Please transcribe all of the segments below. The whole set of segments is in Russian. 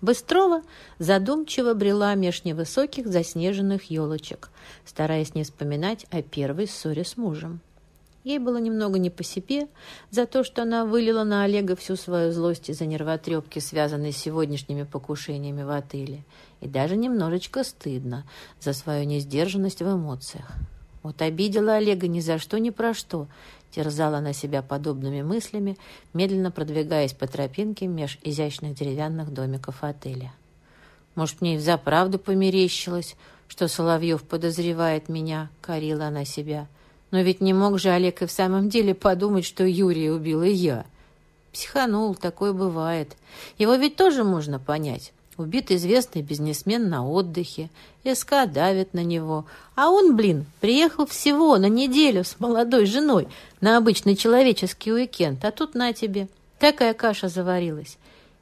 Быстрова задумчиво брела меж невысоких заснеженных елочек, стараясь не вспоминать о первой ссоре с мужем. Ей было немного не по себе за то, что она вылила на Олега всю свою злость из-за нервотрепки, связанной с сегодняшними покушениями в отеле, и даже немножечко стыдно за свою несдержанность в эмоциях. Вот обидела Олега ни за что, ни про что, терзала она себя подобными мыслями, медленно продвигаясь по тропинке меж изящных деревянных домиков отеля. Может, мне и взаправду померещилось, что Соловьев подозревает меня, корила она себя — но ведь не мог же Олег и в самом деле подумать, что Юрия убила я. Психанул, такое бывает. Его ведь тоже можно понять. Убит известный бизнесмен на отдыхе. СК давит на него. А он, блин, приехал всего на неделю с молодой женой на обычный человеческий уикенд. А тут на тебе. Такая каша заварилась.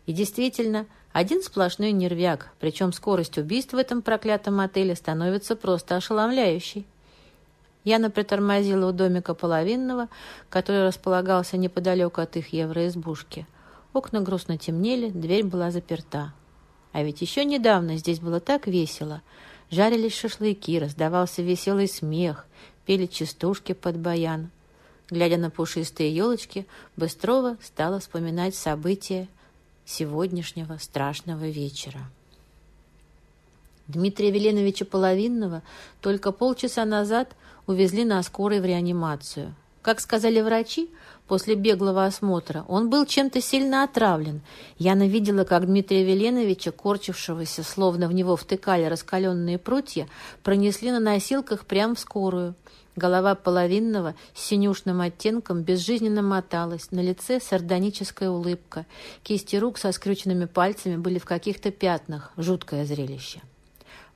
И действительно, один сплошной нервяк. Причем скорость убийств в этом проклятом отеле становится просто ошеломляющей. Яна притормозила у домика половинного, который располагался неподалеку от их евроизбушки. Окна грустно темнели, дверь была заперта. А ведь еще недавно здесь было так весело. Жарились шашлыки, раздавался веселый смех, пели частушки под баян. Глядя на пушистые елочки, Быстрова стала вспоминать события сегодняшнего страшного вечера. Дмитрия Веленовича Половинного только полчаса назад увезли на скорой в реанимацию. Как сказали врачи, после беглого осмотра он был чем-то сильно отравлен. Яна видела, как Дмитрия Веленовича, корчившегося, словно в него втыкали раскаленные прутья, пронесли на носилках прямо в скорую. Голова половинного с синюшным оттенком безжизненно моталась, на лице сардоническая улыбка. Кисти рук со скрюченными пальцами были в каких-то пятнах. Жуткое зрелище.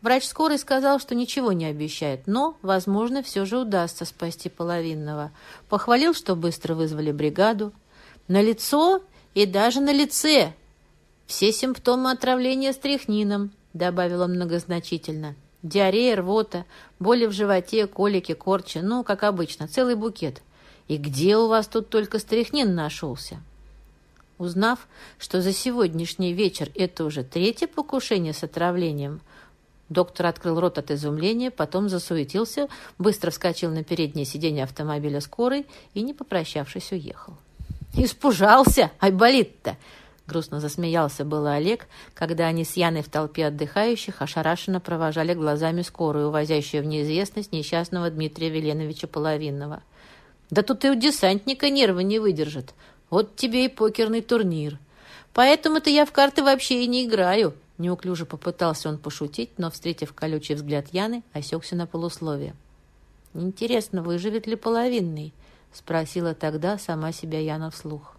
Врач скорой сказал, что ничего не обещает, но, возможно, все же удастся спасти половинного. Похвалил, что быстро вызвали бригаду. На лицо и даже на лице. Все симптомы отравления стрихнином, добавил он многозначительно. Диарея, рвота, боли в животе, колики, корчи, ну, как обычно, целый букет. И где у вас тут только стрихнин нашелся? Узнав, что за сегодняшний вечер это уже третье покушение с отравлением, Доктор открыл рот от изумления, потом засуетился, быстро вскочил на переднее сиденье автомобиля скорой и, не попрощавшись, уехал. «Испужался! Ай, болит-то!» Грустно засмеялся было Олег, когда они с Яной в толпе отдыхающих ошарашенно провожали глазами скорую, увозящую в неизвестность несчастного Дмитрия Веленовича Половинного. «Да тут и у десантника нервы не выдержат. Вот тебе и покерный турнир. Поэтому-то я в карты вообще и не играю. Неуклюже попытался он пошутить, но, встретив колючий взгляд Яны, осекся на полусловие. «Интересно, выживет ли половинный?» — спросила тогда сама себя Яна вслух.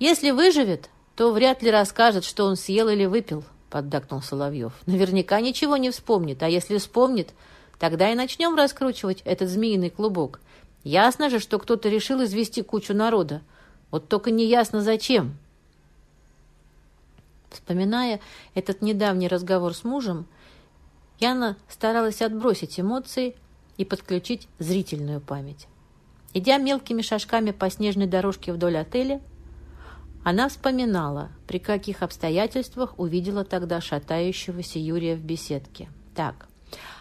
«Если выживет, то вряд ли расскажет, что он съел или выпил», — поддакнул Соловьев. «Наверняка ничего не вспомнит, а если вспомнит, тогда и начнем раскручивать этот змеиный клубок. Ясно же, что кто-то решил извести кучу народа. Вот только неясно зачем». Вспоминая этот недавний разговор с мужем, Яна старалась отбросить эмоции и подключить зрительную память. Идя мелкими шажками по снежной дорожке вдоль отеля, она вспоминала, при каких обстоятельствах увидела тогда шатающегося Юрия в беседке. Так,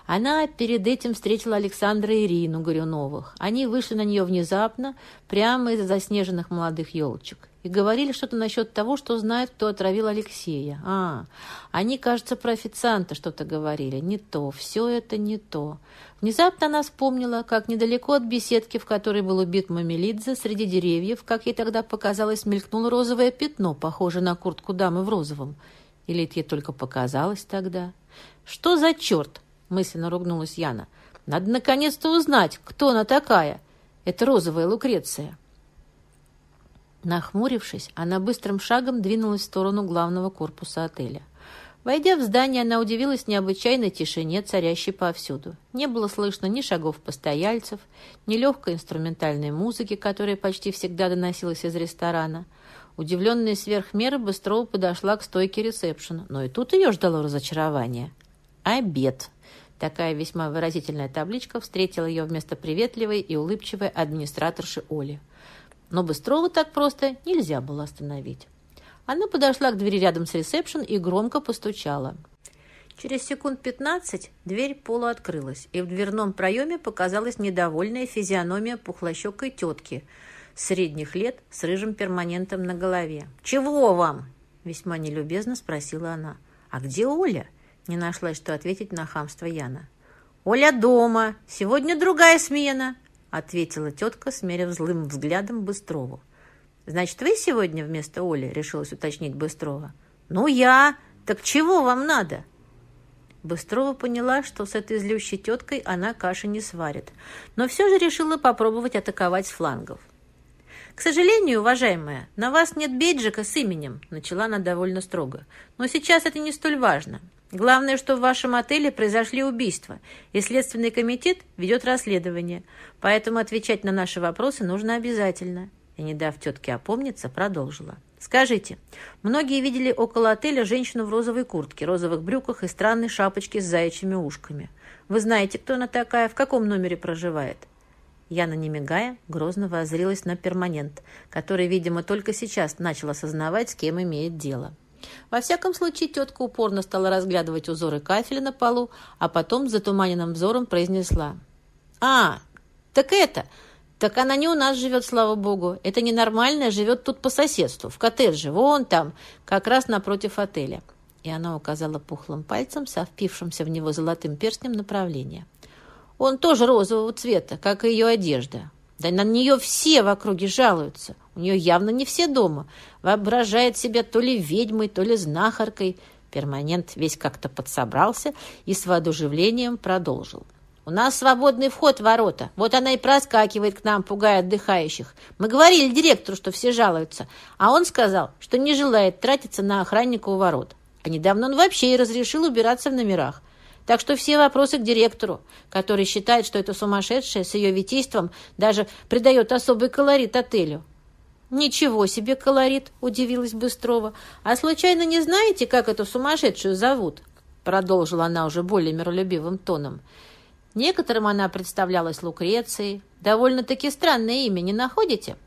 она перед этим встретила Александра и Ирину Горюновых. Они вышли на нее внезапно, прямо из заснеженных молодых елочек и говорили что-то насчет того, что знают, кто отравил Алексея. А, они, кажется, про официанта что-то говорили. Не то, все это не то. Внезапно она вспомнила, как недалеко от беседки, в которой был убит Мамелидзе, среди деревьев, как ей тогда показалось, мелькнуло розовое пятно, похожее на куртку дамы в розовом. Или это ей только показалось тогда? «Что за черт?» — мысленно ругнулась Яна. «Надо наконец-то узнать, кто она такая. Это розовая Лукреция». Нахмурившись, она быстрым шагом двинулась в сторону главного корпуса отеля. Войдя в здание, она удивилась необычайной тишине, царящей повсюду. Не было слышно ни шагов постояльцев, ни легкой инструментальной музыки, которая почти всегда доносилась из ресторана. Удивленная сверх меры, Быстрова подошла к стойке ресепшена, но и тут ее ждало разочарование. «Обед!» Такая весьма выразительная табличка встретила ее вместо приветливой и улыбчивой администраторши Оли. Но Быстрова так просто нельзя было остановить. Она подошла к двери рядом с ресепшн и громко постучала. Через секунд пятнадцать дверь полуоткрылась, и в дверном проеме показалась недовольная физиономия пухлощекой тетки средних лет с рыжим перманентом на голове. «Чего вам?» – весьма нелюбезно спросила она. «А где Оля?» – не нашлась, что ответить на хамство Яна. «Оля дома. Сегодня другая смена», – ответила тетка, смерив злым взглядом Быстрову. «Значит, вы сегодня вместо Оли?» – решилась уточнить Быстрова. «Ну, я. Так чего вам надо?» Быстрова поняла, что с этой злющей теткой она каши не сварит, но все же решила попробовать атаковать с флангов. «К сожалению, уважаемая, на вас нет бейджика с именем», – начала она довольно строго. «Но сейчас это не столь важно. Главное, что в вашем отеле произошли убийства, и Следственный комитет ведет расследование, поэтому отвечать на наши вопросы нужно обязательно». И, не дав тетке опомниться, продолжила. Скажите, многие видели около отеля женщину в розовой куртке, розовых брюках и странной шапочке с заячьими ушками. Вы знаете, кто она такая, в каком номере проживает?» Яна, не мигая, грозно воззрилась на перманент, который, видимо, только сейчас начал осознавать, с кем имеет дело. Во всяком случае, тетка упорно стала разглядывать узоры кафеля на полу, а потом затуманенным взором произнесла. «А, так это...» Так она не у нас живет, слава богу. Это ненормальная живет тут по соседству, в коттедже, вон там, как раз напротив отеля. И она указала пухлым пальцем со впившимся в него золотым перстнем направление. Он тоже розового цвета, как и ее одежда. Да на нее все в округе жалуются. У нее явно не все дома. Воображает себя то ли ведьмой, то ли знахаркой. Перманент весь как-то подсобрался и с воодушевлением продолжил. «У нас свободный вход в ворота. Вот она и проскакивает к нам, пугая отдыхающих. Мы говорили директору, что все жалуются, а он сказал, что не желает тратиться на охранника у ворот. А недавно он вообще и разрешил убираться в номерах. Так что все вопросы к директору, который считает, что эта сумасшедшая с ее витийством даже придает особый колорит отелю. «Ничего себе колорит!» – удивилась Быстрова. «А случайно не знаете, как эту сумасшедшую зовут?» – продолжила она уже более миролюбивым тоном. Некоторым она представлялась Лукрецией. Довольно-таки странное имя, не находите?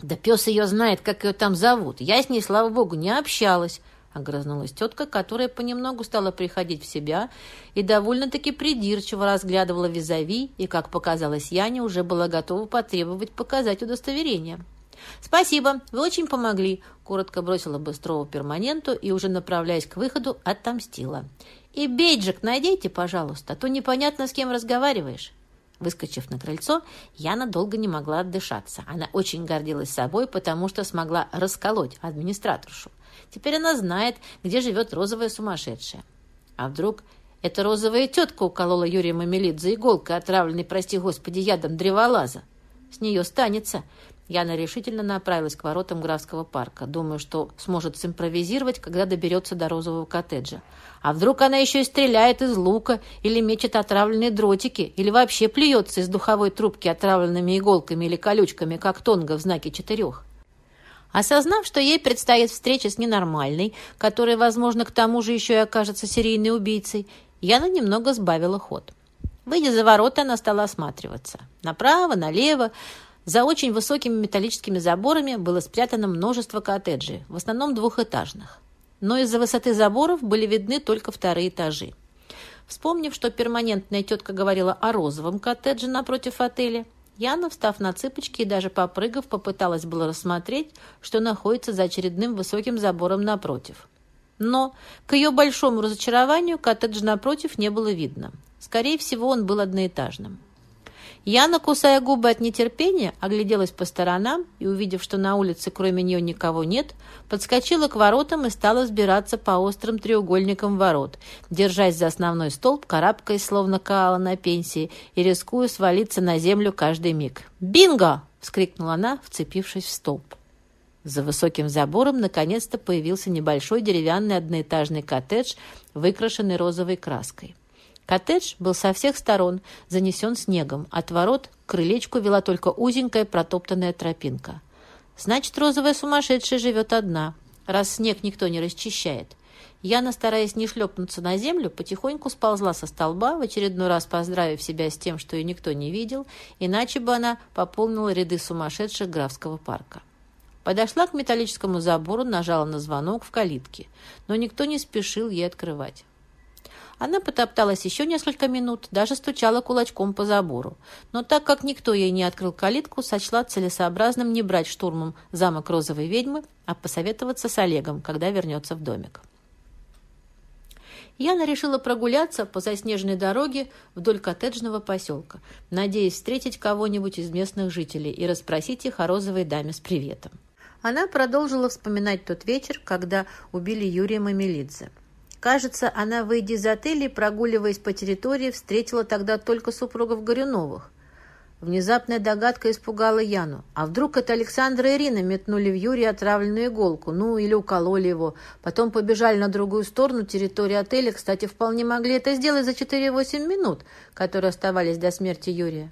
Да пес ее знает, как ее там зовут. Я с ней, слава богу, не общалась. Огрызнулась тетка, которая понемногу стала приходить в себя и довольно-таки придирчиво разглядывала визави и, как показалось Яне, уже была готова потребовать показать удостоверение. «Спасибо, вы очень помогли», — коротко бросила Быстрова перманенту и, уже направляясь к выходу, отомстила. И бейджик найдите, пожалуйста, а то непонятно, с кем разговариваешь». Выскочив на крыльцо, Яна долго не могла отдышаться. Она очень гордилась собой, потому что смогла расколоть администраторшу. Теперь она знает, где живет розовая сумасшедшая. А вдруг эта розовая тетка уколола Юрия Мамелидзе иголкой, отравленной, прости господи, ядом древолаза? С нее станется. Яна решительно направилась к воротам Графского парка, думая, что сможет симпровизировать, когда доберется до розового коттеджа. А вдруг она еще и стреляет из лука, или мечет отравленные дротики, или вообще плюется из духовой трубки отравленными иголками или колючками, как тонга в знаке четырех? Осознав, что ей предстоит встреча с ненормальной, которая, возможно, к тому же еще и окажется серийной убийцей, Яна немного сбавила ход. Выйдя за ворота, она стала осматриваться. Направо, налево, за очень высокими металлическими заборами было спрятано множество коттеджей, в основном двухэтажных. Но из-за высоты заборов были видны только вторые этажи. Вспомнив, что перманентная тетка говорила о розовом коттедже напротив отеля, Яна, встав на цыпочки и даже попрыгав, попыталась было рассмотреть, что находится за очередным высоким забором напротив. Но, к ее большому разочарованию, коттедж напротив не было видно. Скорее всего, он был одноэтажным. Яна, кусая губы от нетерпения, огляделась по сторонам и, увидев, что на улице кроме нее никого нет, подскочила к воротам и стала сбираться по острым треугольникам ворот, держась за основной столб, карабкаясь, словно каала на пенсии, и рискуя свалиться на землю каждый миг. «Бинго!» — вскрикнула она, вцепившись в столб. За высоким забором наконец-то появился небольшой деревянный одноэтажный коттедж, выкрашенный розовой краской. Коттедж был со всех сторон занесен снегом. От ворот к крылечку вела только узенькая протоптанная тропинка. Значит, розовая сумасшедшая живет одна, раз снег никто не расчищает. Яна, стараясь не шлепнуться на землю, потихоньку сползла со столба, в очередной раз поздравив себя с тем, что ее никто не видел, иначе бы она пополнила ряды сумасшедших графского парка. Подошла к металлическому забору, нажала на звонок в калитке, но никто не спешил ей открывать. Она потопталась еще несколько минут, даже стучала кулачком по забору. Но так как никто ей не открыл калитку, сочла целесообразным не брать штурмом замок розовой ведьмы, а посоветоваться с Олегом, когда вернется в домик. Яна решила прогуляться по заснеженной дороге вдоль коттеджного поселка, надеясь встретить кого-нибудь из местных жителей и расспросить их о розовой даме с приветом. Она продолжила вспоминать тот вечер, когда убили Юрия Мамелидзе. Кажется, она, выйдя из отеля и прогуливаясь по территории, встретила тогда только супругов Горюновых. Внезапная догадка испугала Яну. А вдруг это Александра и Ирина метнули в Юрия отравленную иголку, ну или укололи его. Потом побежали на другую сторону территории отеля. Кстати, вполне могли это сделать за 4-8 минут, которые оставались до смерти Юрия.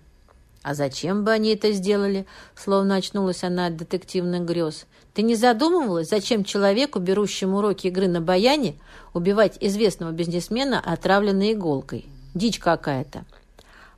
«А зачем бы они это сделали?» Словно очнулась она от детективных грез. «Ты не задумывалась, зачем человеку, берущему уроки игры на баяне, убивать известного бизнесмена, отравленной иголкой? Дичь какая-то!»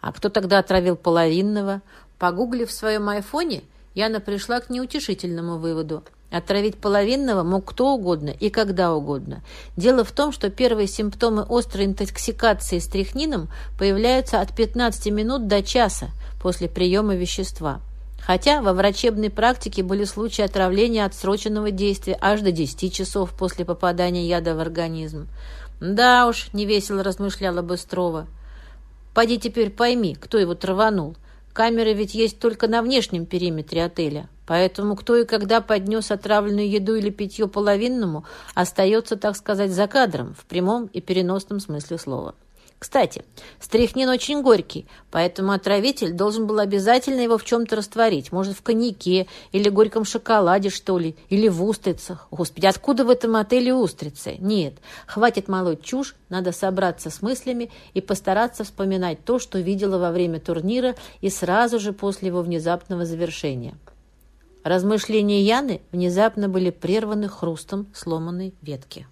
А кто тогда отравил половинного? Погуглив в своем айфоне, Яна пришла к неутешительному выводу. Отравить половинного мог кто угодно и когда угодно. Дело в том, что первые симптомы острой интоксикации стрихнином появляются от 15 минут до часа после приема вещества. Хотя во врачебной практике были случаи отравления отсроченного действия аж до 10 часов после попадания яда в организм. «Да уж», — невесело размышляла Быстрова, — Пойди теперь пойми, кто его траванул. Камеры ведь есть только на внешнем периметре отеля. Поэтому кто и когда поднес отравленную еду или питье половинному, остается, так сказать, за кадром, в прямом и переносном смысле слова. Кстати, стрихнин очень горький, поэтому отравитель должен был обязательно его в чем-то растворить. Может, в коньяке или горьком шоколаде, что ли, или в устрицах. Господи, откуда в этом отеле устрицы? Нет, хватит молоть чушь, надо собраться с мыслями и постараться вспоминать то, что видела во время турнира и сразу же после его внезапного завершения. Размышления Яны внезапно были прерваны хрустом сломанной ветки.